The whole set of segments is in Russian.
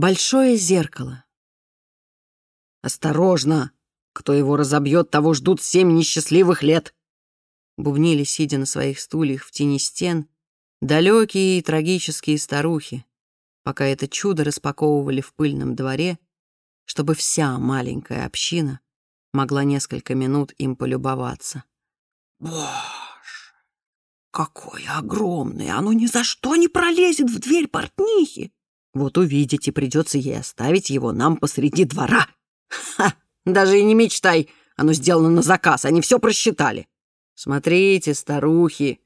Большое зеркало. «Осторожно! Кто его разобьет, того ждут семь несчастливых лет!» Бубнили, сидя на своих стульях в тени стен, далекие и трагические старухи, пока это чудо распаковывали в пыльном дворе, чтобы вся маленькая община могла несколько минут им полюбоваться. «Боже, какое огромное! Оно ни за что не пролезет в дверь портнихи!» Вот увидите, придется ей оставить его нам посреди двора. Ха! Даже и не мечтай, оно сделано на заказ, они все просчитали. Смотрите, старухи,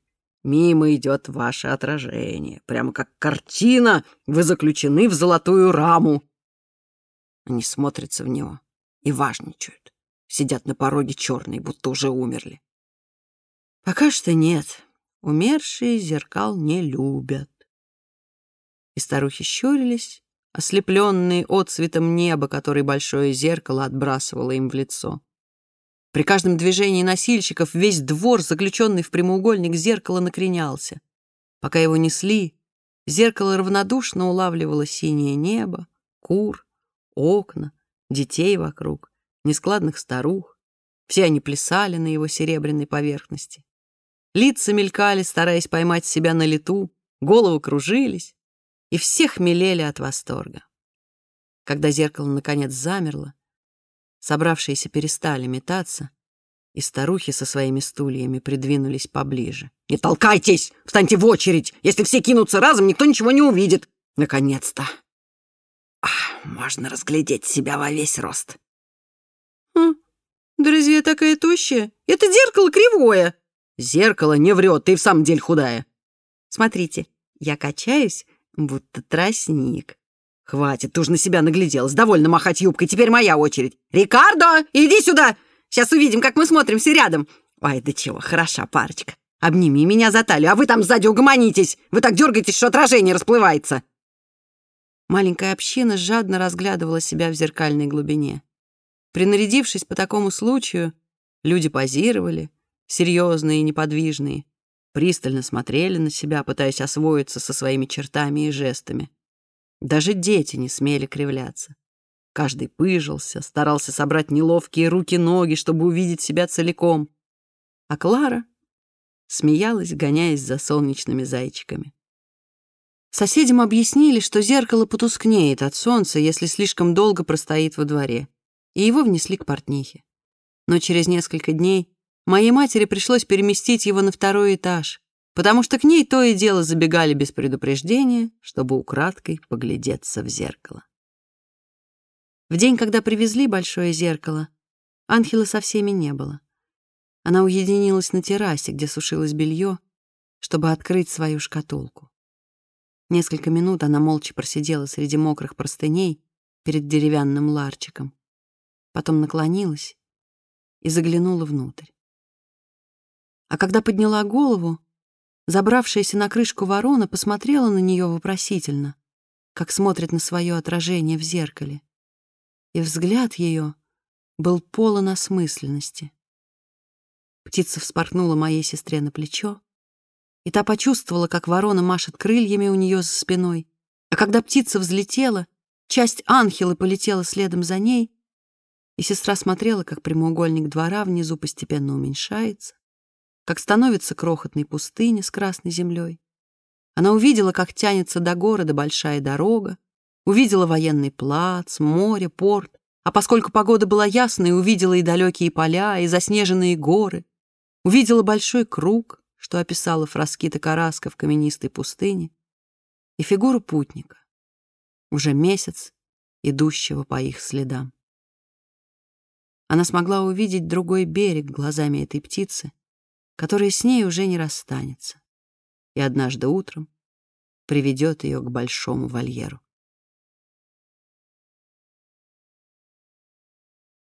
мимо идет ваше отражение. Прямо как картина, вы заключены в золотую раму. Они смотрятся в него и важничают. Сидят на пороге черные, будто уже умерли. Пока что нет. Умершие зеркал не любят и старухи щурились, ослепленные отцветом неба, который большое зеркало отбрасывало им в лицо. При каждом движении носильщиков весь двор, заключенный в прямоугольник зеркала, накренялся. Пока его несли, зеркало равнодушно улавливало синее небо, кур, окна, детей вокруг, нескладных старух. Все они плясали на его серебряной поверхности. Лица мелькали, стараясь поймать себя на лету, головы кружились и все хмелели от восторга. Когда зеркало наконец замерло, собравшиеся перестали метаться, и старухи со своими стульями придвинулись поближе. «Не толкайтесь! Встаньте в очередь! Если все кинутся разом, никто ничего не увидит! Наконец-то! можно разглядеть себя во весь рост!» «Хм, да разве я такая тощая? Это зеркало кривое!» «Зеркало не врет, ты в самом деле худая!» «Смотрите, я качаюсь, будто тростник. Хватит, ты уж на себя нагляделась. Довольно махать юбкой, теперь моя очередь. Рикардо, иди сюда! Сейчас увидим, как мы смотримся рядом. Ой, да чего, хороша парочка. Обними меня за талию, а вы там сзади угомонитесь. Вы так дергаетесь, что отражение расплывается. Маленькая община жадно разглядывала себя в зеркальной глубине. Принарядившись по такому случаю, люди позировали, серьезные и неподвижные, пристально смотрели на себя, пытаясь освоиться со своими чертами и жестами. Даже дети не смели кривляться. Каждый пыжился, старался собрать неловкие руки-ноги, чтобы увидеть себя целиком. А Клара смеялась, гоняясь за солнечными зайчиками. Соседям объяснили, что зеркало потускнеет от солнца, если слишком долго простоит во дворе, и его внесли к портнихе. Но через несколько дней Моей матери пришлось переместить его на второй этаж, потому что к ней то и дело забегали без предупреждения, чтобы украдкой поглядеться в зеркало. В день, когда привезли большое зеркало, Анхела со всеми не было. Она уединилась на террасе, где сушилось белье, чтобы открыть свою шкатулку. Несколько минут она молча просидела среди мокрых простыней перед деревянным ларчиком. Потом наклонилась и заглянула внутрь. А когда подняла голову, забравшаяся на крышку ворона посмотрела на нее вопросительно, как смотрит на свое отражение в зеркале. И взгляд ее был полон осмысленности. Птица вспорхнула моей сестре на плечо, и та почувствовала, как ворона машет крыльями у нее за спиной. А когда птица взлетела, часть анхелы полетела следом за ней, и сестра смотрела, как прямоугольник двора внизу постепенно уменьшается, как становится крохотной пустыня с красной землей. Она увидела, как тянется до города большая дорога, увидела военный плац, море, порт, а поскольку погода была ясной, увидела и далекие поля, и заснеженные горы, увидела большой круг, что описала Фраскита Караска в каменистой пустыне, и фигуру путника, уже месяц идущего по их следам. Она смогла увидеть другой берег глазами этой птицы, которая с ней уже не расстанется и однажды утром приведет ее к большому вольеру.